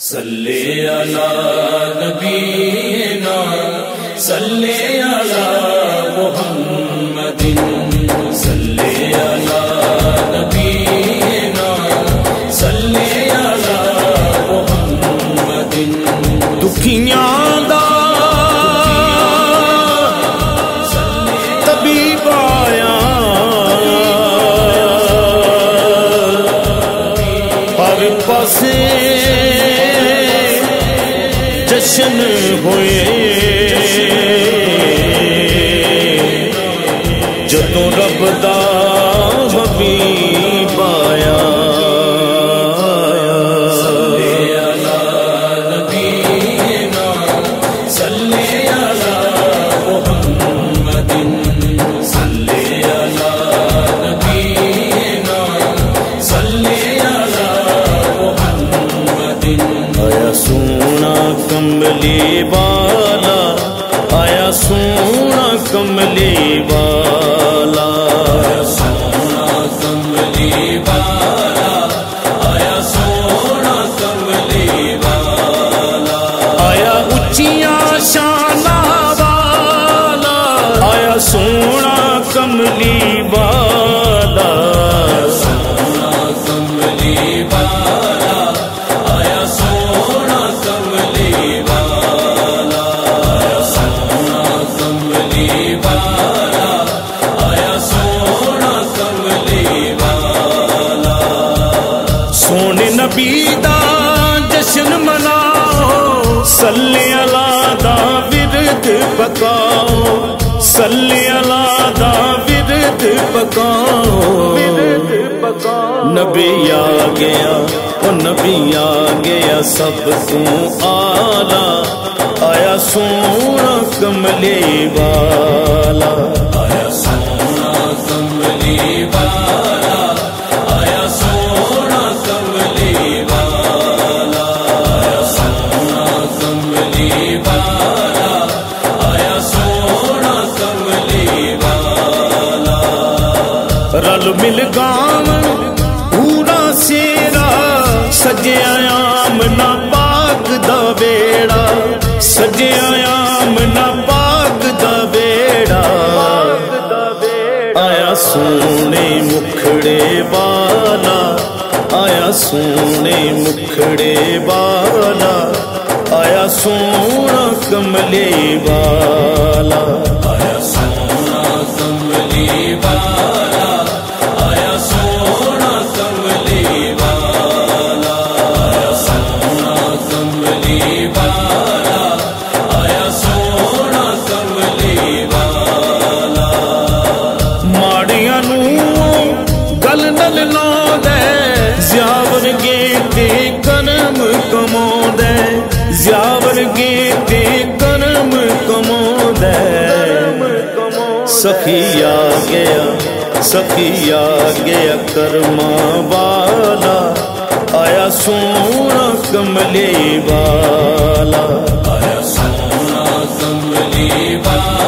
صلی اللہ نبینا، صلی اللہ محمد صلی اللہ نبینا، صلی دا طبیب آیا۔ پر پسے ਜਸ਼ਨ ਹੋਏ। ਜਦੋਂ ਰੱਬ ਦਾ ਕਮਲੀ ਵਾਲਾ ਆਇਆ ਸੋਹਣਾ ਕਮਲੀ ਵਾਲਾ। ਸੋਹਣਾ ਕਮਲੀ ਵਾਲਾ। ਨਬੀ ਦਾ ਜਸ਼ਨ ਮਨਾਓ ਸੱਲੇ ਅਲਾ ਦਾ ਵਿਰਦ ਪਕਾਓ ਸੱਲੇ ਅਲਾ ਦਾ ਵਿਰਦ ਪਕਾਓ। ਨਬੀ ਆ ਗਿਆ, ਉਹ ਨਬੀ ਆ ਗਿਆ, ਸਭ ਤੋਂ ਆਲਾ। ਆਇਆ ਸੋਹਣਾ ਕਮਲੇ ਵਾਲਾ। ਆਇਆ ਸੋਹਣਾ ਕਮਲੀ ਵਾਲਾ। ਆਇਆ ਸੋਹਣਾ ਕਮਲੀ ਵਾਲਾ। ਆਇਆ ਸੋਹਣਾ ਕਮਲੀ ਵਾਲਾ। ਆਇਆ ਸੋਹਣਾ ਕਮਲੀ ਵਾਲਾ। ਰਲ ਮਿਲ ਗਾਵਣ ਪੂਰਾ ਸੇਰਾ ਸਜਿਆ ਆਮਨਾ ਪਾਕ ਦਾ ਵੇੜਾ। ਸੋਹਣੇ ਮੁਖੜੇ ਵਾਲਾ ਆਇਆ ਸੋਹਣੇ ਮੁਖੜੇ ਵਾਲਾ ਆਇਆ ਸੋਹਣਾ ਕਮਲੇ ਵਾਲਾ। ਜ਼ਿਆਵਰਗੇ ਤੇ ਕਰਮ ਕਮਾਉਂਦਾ ਜ਼ਿਆਵਰਗੇ ਤੇ ਕਰਮ ਕਮਾਉਂਦਾ ਸਖੀ ਆ ਗਿਆ ਸਖੀ ਆ ਗਿਆ ਕਰਮਾਂ ਵਾਲਾ, ਆਇਆ ਸੋਹਣਾ ਕਮਲੇ ਵਾਲਾ। ਆਇਆ ਸੋਹਣਾ ਕਮਲੇ ਵਾਲਾ।